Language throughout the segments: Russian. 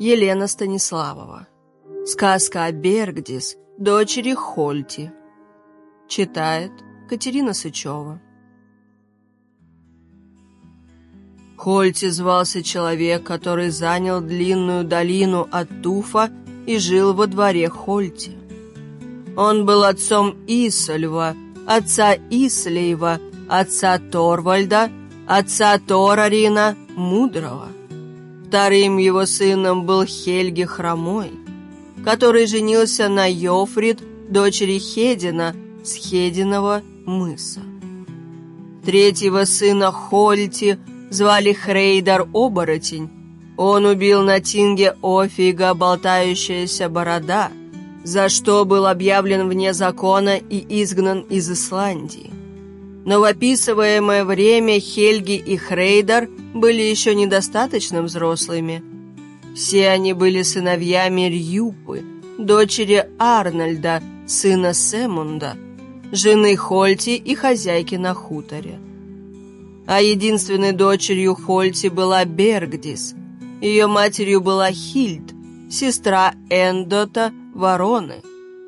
Елена Станиславова. Сказка о Бергдис, дочери Хольти. Читает Катерина Сычева. Хольти звался человек, который занял длинную долину от Туфа и жил во дворе Хольти. Он был отцом Исольва, отца Ислеева, отца Торвальда, отца Торарина, мудрого. Вторым его сыном был Хельги Хромой, который женился на Йофрид, дочери Хедина, с Хединова мыса. Третьего сына Хольти звали Хрейдар Оборотень. Он убил на Тинге Офига болтающаяся борода, за что был объявлен вне закона и изгнан из Исландии но в описываемое время Хельги и Хрейдар были еще недостаточно взрослыми. Все они были сыновьями Рьюпы, дочери Арнольда, сына Семунда, жены Хольти и хозяйки на хуторе. А единственной дочерью Хольти была Бергдис, ее матерью была Хильд, сестра Эндота Вороны,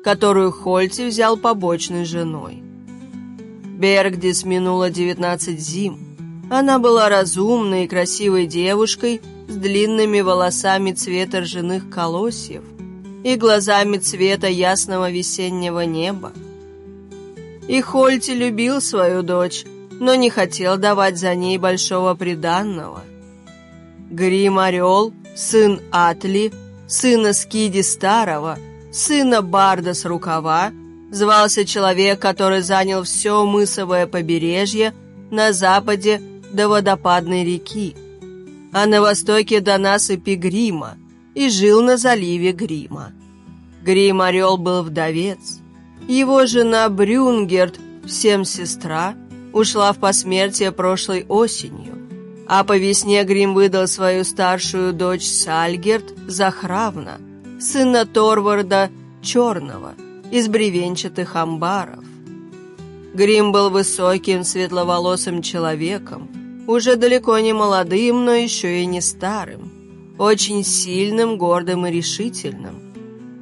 которую Хольти взял побочной женой. Бергдис минула 19 зим. Она была разумной и красивой девушкой с длинными волосами цвета ржаных колосьев и глазами цвета ясного весеннего неба. И Хольти любил свою дочь, но не хотел давать за ней большого приданного. Грим Орел, сын Атли, сына Скиди Старого, сына Барда с рукава, звался человек, который занял все мысовое побережье на западе до водопадной реки, а на востоке до насыпи Грима и жил на заливе Грима. Грим-орел был вдовец. Его жена Брюнгерт, всем сестра, ушла в посмертие прошлой осенью, а по весне Грим выдал свою старшую дочь Сальгерт Захравна, сына Торварда Черного – из бревенчатых амбаров. Грим был высоким, светловолосым человеком, уже далеко не молодым, но еще и не старым, очень сильным, гордым и решительным.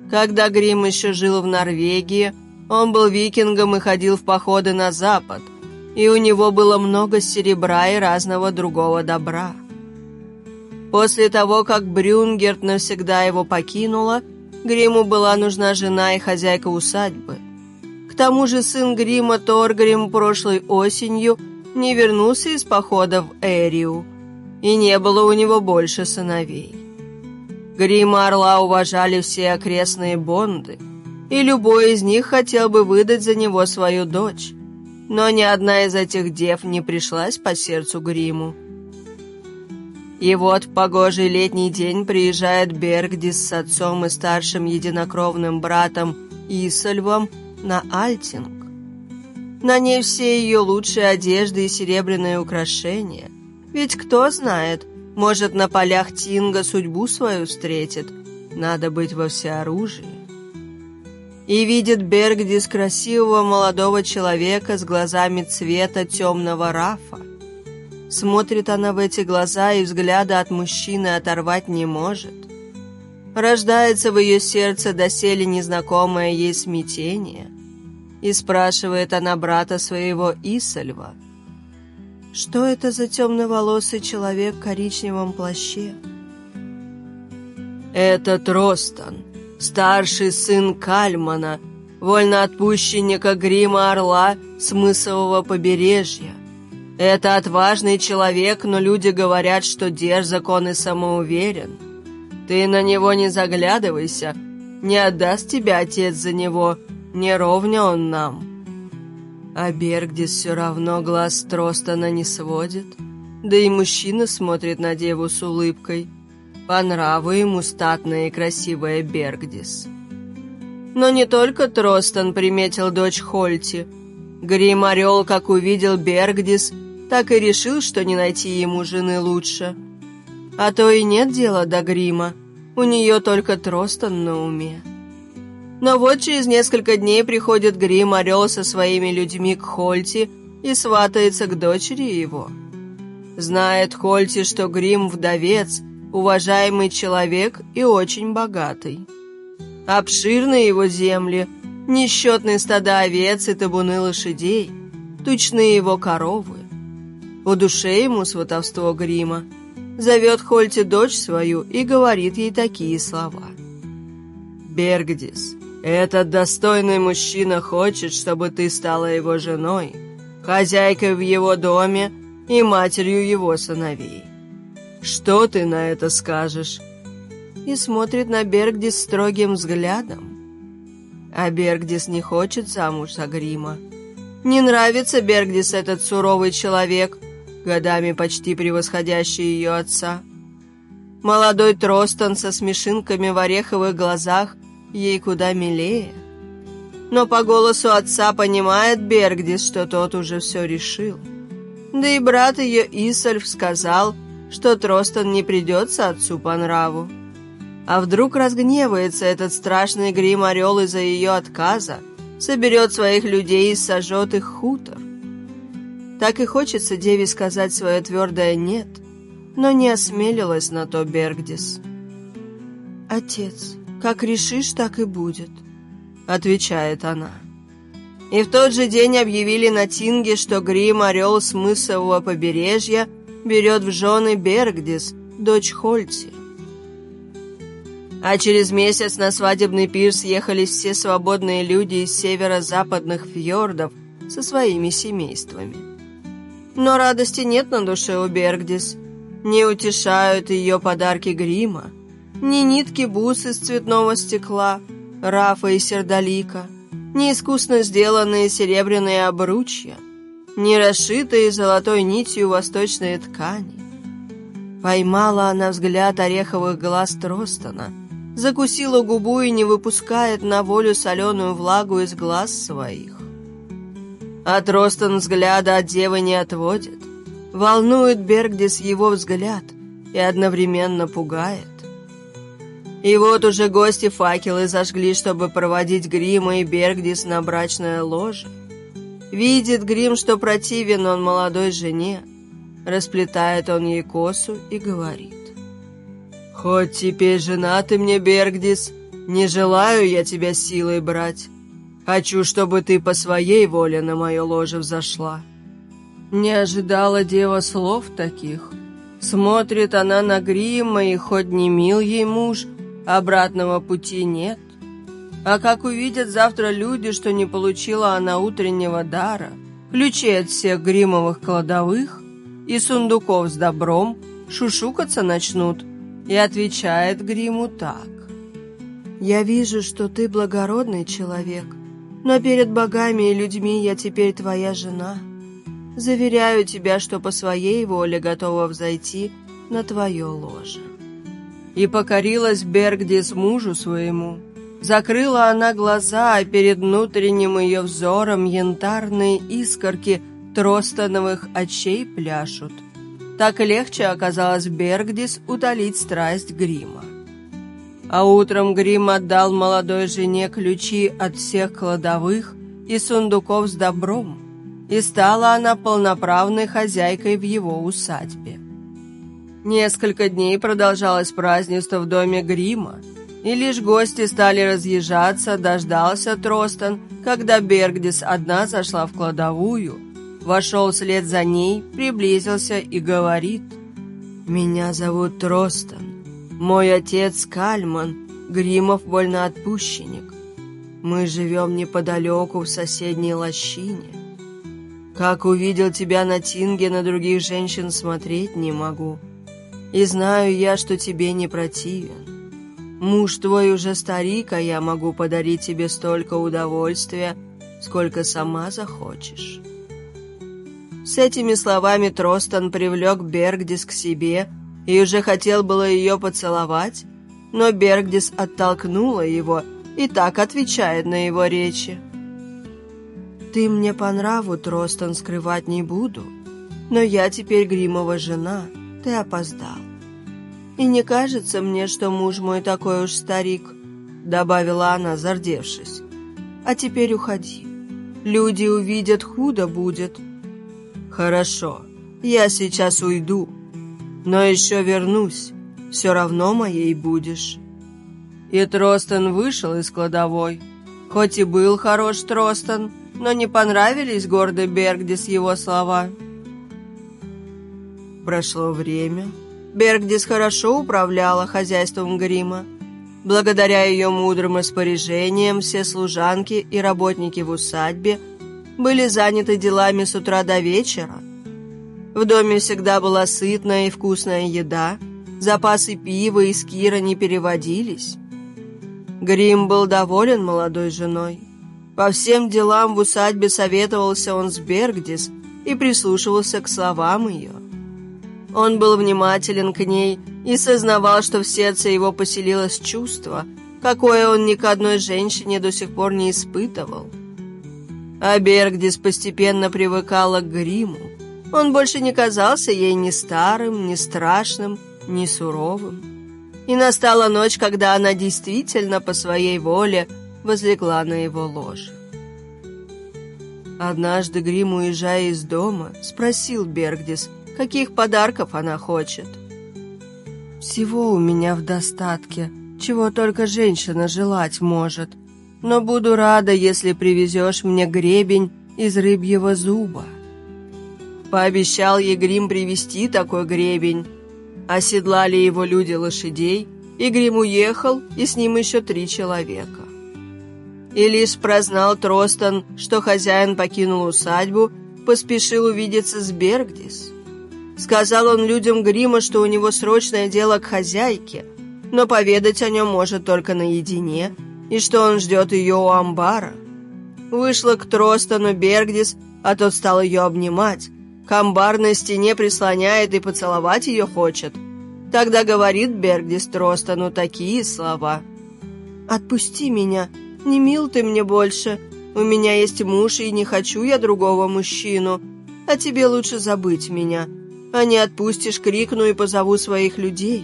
Когда Грим еще жил в Норвегии, он был викингом и ходил в походы на запад, и у него было много серебра и разного другого добра. После того, как Брюнгерт навсегда его покинула, Гриму была нужна жена и хозяйка усадьбы. К тому же сын Грима Торгрим прошлой осенью не вернулся из похода в Эрию, и не было у него больше сыновей. Грима Орла уважали все окрестные бонды, и любой из них хотел бы выдать за него свою дочь, но ни одна из этих дев не пришлась по сердцу Гриму. И вот в погожий летний день приезжает Бергдис с отцом и старшим единокровным братом Исольвом на Альтинг. На ней все ее лучшие одежды и серебряные украшения. Ведь кто знает, может, на полях Тинга судьбу свою встретит. Надо быть во всеоружии. И видит Бергдис красивого молодого человека с глазами цвета темного рафа. Смотрит она в эти глаза и взгляда от мужчины оторвать не может. Рождается в ее сердце доселе незнакомое ей смятение. И спрашивает она брата своего Исальва. «Что это за темноволосый человек в коричневом плаще?» «Это Тростан, старший сын Кальмана, вольноотпущенника Грима Орла с мысового побережья. Это отважный человек, но люди говорят, что дерзок он и самоуверен. Ты на него не заглядывайся, не отдаст тебя отец за него, не ровня он нам. А Бергдис все равно глаз Тростана не сводит, да и мужчина смотрит на деву с улыбкой. По нраву ему статная и красивая Бергдис. Но не только Тростан приметил дочь Хольти. Грим Орел, как увидел Бергдис, так и решил, что не найти ему жены лучше. А то и нет дела до грима, у нее только Тростон на уме. Но вот через несколько дней приходит Грим Орел со своими людьми к Хольти и сватается к дочери его. Знает Хольти, что Грим вдовец, уважаемый человек и очень богатый. Обширны его земли, несчетные стада овец и табуны лошадей, тучные его коровы. По душе ему сватовство грима. Зовет Хольте дочь свою и говорит ей такие слова. «Бергдис, этот достойный мужчина хочет, чтобы ты стала его женой, хозяйкой в его доме и матерью его сыновей. Что ты на это скажешь?» И смотрит на Бергдис строгим взглядом. А Бергдис не хочет замуж за Грима. Не нравится Бергдис этот суровый человек, годами почти превосходящий ее отца. Молодой Тростон со смешинками в ореховых глазах ей куда милее. Но по голосу отца понимает Бергдис, что тот уже все решил. Да и брат ее Исальф сказал, что Тростон не придется отцу по нраву. А вдруг разгневается этот страшный грим-орел из-за ее отказа, соберет своих людей и сожжет их хутор? Так и хочется деве сказать свое твердое «нет», но не осмелилась на то Бергдис. «Отец, как решишь, так и будет», — отвечает она. И в тот же день объявили на Тинге, что Грим, орел с мысового побережья, берет в жены Бергдис, дочь Хольти. А через месяц на свадебный пир съехались все свободные люди из северо-западных фьордов со своими семействами. Но радости нет на душе у Бергдис. Не утешают ее подарки грима, ни нитки бус из цветного стекла, рафа и сердолика, ни искусно сделанные серебряные обручья, ни расшитые золотой нитью восточные ткани. Поймала она взгляд ореховых глаз Тростона — закусила губу и не выпускает на волю соленую влагу из глаз своих. От Ростон взгляда от девы не отводит. Волнует Бергдис его взгляд и одновременно пугает. И вот уже гости факелы зажгли, чтобы проводить Грима и Бергдис на брачное ложе. Видит Грим, что противен он молодой жене. Расплетает он ей косу и говорит. «Хоть теперь жена ты мне, Бергдис, не желаю я тебя силой брать. Хочу, чтобы ты по своей воле на мое ложе взошла». Не ожидала дева слов таких. Смотрит она на грима, и хоть не мил ей муж, обратного пути нет. А как увидят завтра люди, что не получила она утреннего дара, ключей от всех гримовых кладовых и сундуков с добром, шушукаться начнут, и отвечает Гриму так. «Я вижу, что ты благородный человек, но перед богами и людьми я теперь твоя жена. Заверяю тебя, что по своей воле готова взойти на твое ложе». И покорилась Бергдис мужу своему. Закрыла она глаза, а перед внутренним ее взором янтарные искорки тростоновых очей пляшут – так легче оказалось Бергдис утолить страсть Грима. А утром Грим отдал молодой жене ключи от всех кладовых и сундуков с добром, и стала она полноправной хозяйкой в его усадьбе. Несколько дней продолжалось празднество в доме Грима, и лишь гости стали разъезжаться, дождался Тростон, когда Бергдис одна зашла в кладовую – вошел вслед за ней, приблизился и говорит «Меня зовут Тростон, мой отец Кальман, Гримов вольноотпущенник. Мы живем неподалеку в соседней лощине. Как увидел тебя на Тинге, на других женщин смотреть не могу. И знаю я, что тебе не противен. Муж твой уже старик, а я могу подарить тебе столько удовольствия, сколько сама захочешь». С этими словами Тростон привлек Бергдис к себе и уже хотел было ее поцеловать, но Бергдис оттолкнула его и так отвечает на его речи. «Ты мне по нраву, Тростон, скрывать не буду, но я теперь Гримова жена, ты опоздал. И не кажется мне, что муж мой такой уж старик», добавила она, зардевшись. «А теперь уходи. Люди увидят, худо будет». «Хорошо, я сейчас уйду, но еще вернусь, все равно моей будешь». И Тростон вышел из кладовой. Хоть и был хорош Тростон, но не понравились гордой Бергдис его слова. Прошло время. Бергдис хорошо управляла хозяйством грима. Благодаря ее мудрым распоряжениям все служанки и работники в усадьбе были заняты делами с утра до вечера. В доме всегда была сытная и вкусная еда, запасы пива и скира не переводились. Грим был доволен молодой женой. По всем делам в усадьбе советовался он с Бергдис и прислушивался к словам ее. Он был внимателен к ней и сознавал, что в сердце его поселилось чувство, какое он ни к одной женщине до сих пор не испытывал. А Бергдис постепенно привыкала к гриму. Он больше не казался ей ни старым, ни страшным, ни суровым. И настала ночь, когда она действительно по своей воле возлегла на его ложе. Однажды Грим, уезжая из дома, спросил Бергдис, каких подарков она хочет. «Всего у меня в достатке, чего только женщина желать может, но буду рада, если привезешь мне гребень из рыбьего зуба». Пообещал ей Грим привезти такой гребень, Оседлали его люди лошадей, и Грим уехал, и с ним еще три человека. И лишь прознал Тростон, что хозяин покинул усадьбу, поспешил увидеться с Бергдис. Сказал он людям Грима, что у него срочное дело к хозяйке, но поведать о нем может только наедине, и что он ждет ее у амбара. Вышла к Тростону Бергдис, а тот стал ее обнимать, к амбарной стене прислоняет и поцеловать ее хочет. Тогда говорит Бергдис Тростану такие слова. «Отпусти меня, не мил ты мне больше. У меня есть муж, и не хочу я другого мужчину. А тебе лучше забыть меня. А не отпустишь, крикну и позову своих людей».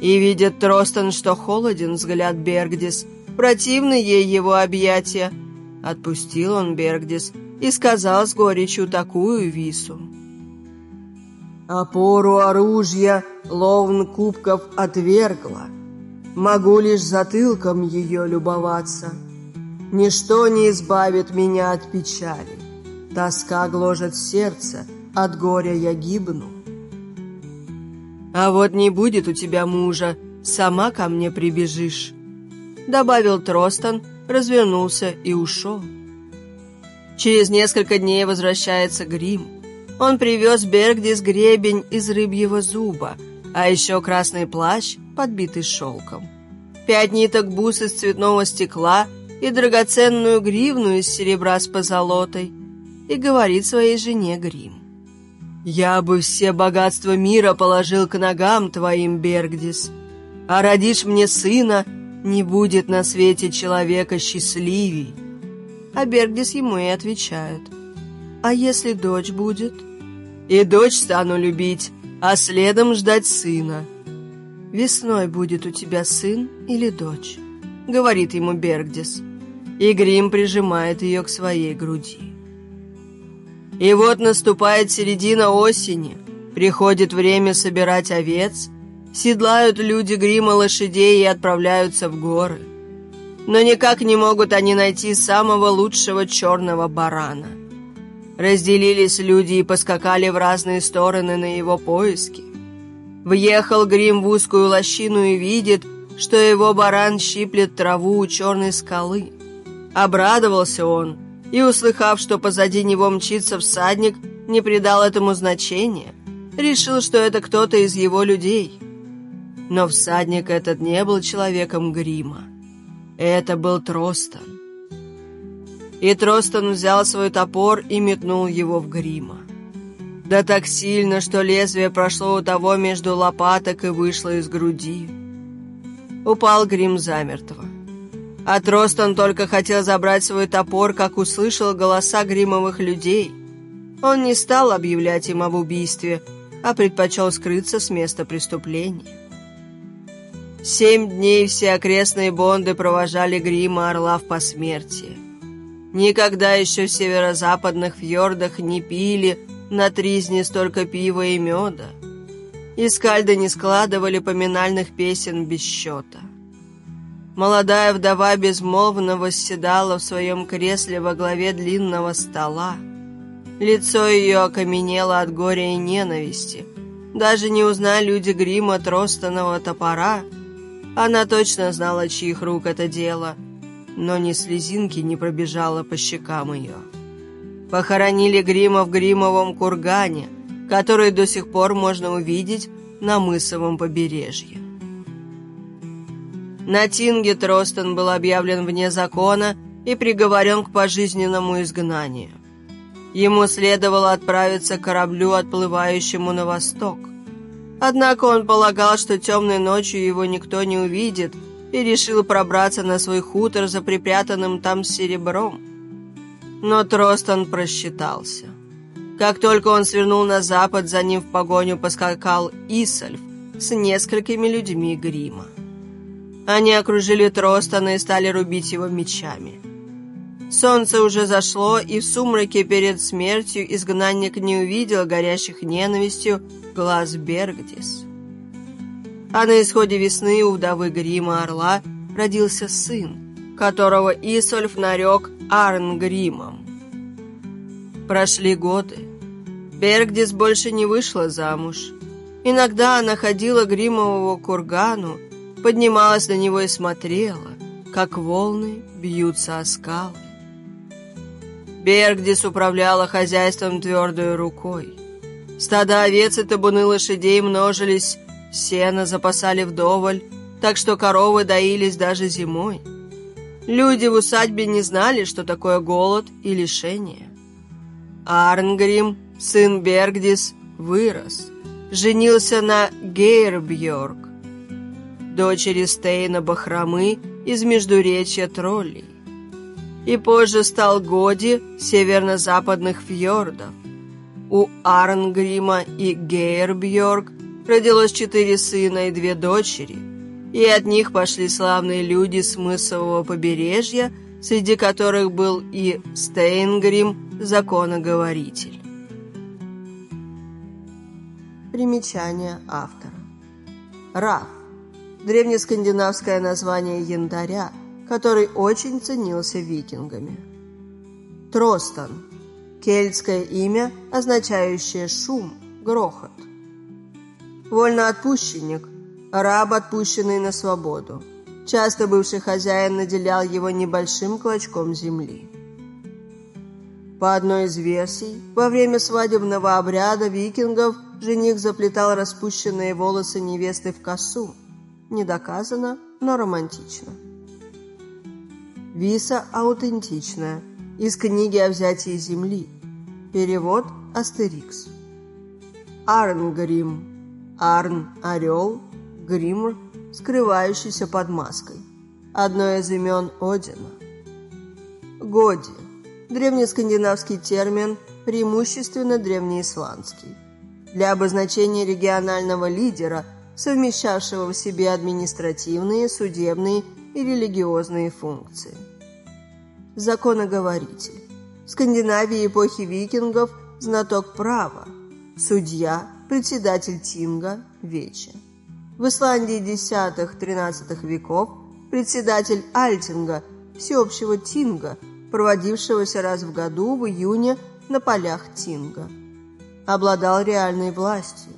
И видит Тростан, что холоден взгляд Бергдис, противны ей его объятия. Отпустил он Бергдис, и сказал с горечью такую вису. «Опору оружия ловн кубков отвергла. Могу лишь затылком ее любоваться. Ничто не избавит меня от печали. Тоска гложет сердце, от горя я гибну. А вот не будет у тебя мужа, сама ко мне прибежишь», добавил Тростон, развернулся и ушел. Через несколько дней возвращается Грим. Он привез Бергдис гребень из рыбьего зуба, а еще красный плащ, подбитый шелком. Пять ниток бус из цветного стекла и драгоценную гривну из серебра с позолотой. И говорит своей жене Грим. «Я бы все богатства мира положил к ногам твоим, Бергдис, а родишь мне сына, не будет на свете человека счастливей» а Бергдис ему и отвечает. «А если дочь будет?» «И дочь стану любить, а следом ждать сына». «Весной будет у тебя сын или дочь?» — говорит ему Бергдис. И Грим прижимает ее к своей груди. И вот наступает середина осени, приходит время собирать овец, седлают люди Грима лошадей и отправляются в горы но никак не могут они найти самого лучшего черного барана. Разделились люди и поскакали в разные стороны на его поиски. Въехал Грим в узкую лощину и видит, что его баран щиплет траву у черной скалы. Обрадовался он, и, услыхав, что позади него мчится всадник, не придал этому значения. Решил, что это кто-то из его людей. Но всадник этот не был человеком Грима. Это был Тростон. И Тростон взял свой топор и метнул его в грима. Да так сильно, что лезвие прошло у того между лопаток и вышло из груди. Упал грим замертво. А Тростон только хотел забрать свой топор, как услышал голоса гримовых людей. Он не стал объявлять им об убийстве, а предпочел скрыться с места преступления. Семь дней все окрестные бонды провожали грима орла в посмертие. Никогда еще в северо-западных фьордах не пили на тризне столько пива и меда. и скальды не складывали поминальных песен без счета. Молодая вдова безмолвно восседала в своем кресле во главе длинного стола. Лицо ее окаменело от горя и ненависти. Даже не узнали люди грима тростаного топора. Она точно знала, чьих рук это дело, но ни слезинки не пробежала по щекам ее. Похоронили грима в гримовом кургане, который до сих пор можно увидеть на мысовом побережье. На Тинге Тростон был объявлен вне закона и приговорен к пожизненному изгнанию. Ему следовало отправиться к кораблю, отплывающему на восток. Однако он полагал, что темной ночью его никто не увидит, и решил пробраться на свой хутор за припрятанным там серебром. Но Тростон просчитался. Как только он свернул на запад, за ним в погоню поскакал Исальф с несколькими людьми грима. Они окружили Тростона и стали рубить его мечами. Солнце уже зашло, и в сумраке перед смертью изгнанник не увидел горящих ненавистью глаз Бергдис. А на исходе весны у вдовы Грима Орла родился сын, которого Исольф нарек Арнгримом. Прошли годы. Бергдис больше не вышла замуж. Иногда она ходила к Гримовому кургану, поднималась на него и смотрела, как волны бьются о скалы. Бергдис управляла хозяйством твердой рукой. Стада овец и табуны лошадей множились, сено запасали вдоволь, так что коровы доились даже зимой. Люди в усадьбе не знали, что такое голод и лишение. Арнгрим, сын Бергдис, вырос, женился на Гейрбьорг, дочери Стейна Бахрамы из Междуречья Троллей. И позже стал Годи северно-западных фьордов. У Арнгрима и Гейрбьорг родилось четыре сына и две дочери, и от них пошли славные люди с мысового побережья, среди которых был и Стейнгрим, законоговоритель. Примечание автора. Раф древнескандинавское название янтаря, который очень ценился викингами. Тростон – кельтское имя, означающее шум, грохот. Вольноотпущенник – раб, отпущенный на свободу. Часто бывший хозяин наделял его небольшим клочком земли. По одной из версий, во время свадебного обряда викингов жених заплетал распущенные волосы невесты в косу, не доказано, но романтично. Виса аутентичная. Из книги о взятии земли. Перевод Астерикс. Арнгрим. Арн – орел, Гримр – скрывающийся под маской. Одно из имен Одина. Годи. Древнескандинавский термин, преимущественно древнеисландский. Для обозначения регионального лидера – совмещавшего в себе административные, судебные и религиозные функции. Законоговоритель. В Скандинавии эпохи викингов знаток права, судья, председатель Тинга, Вече. В Исландии X-XIII веков председатель Альтинга, всеобщего Тинга, проводившегося раз в году в июне на полях Тинга. Обладал реальной властью.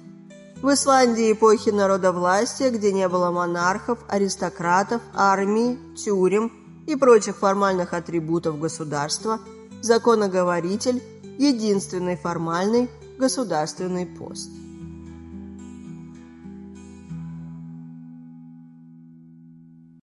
В Исландии эпохи народовластия, где не было монархов, аристократов, армии, тюрем и прочих формальных атрибутов государства, законоговоритель – единственный формальный государственный пост.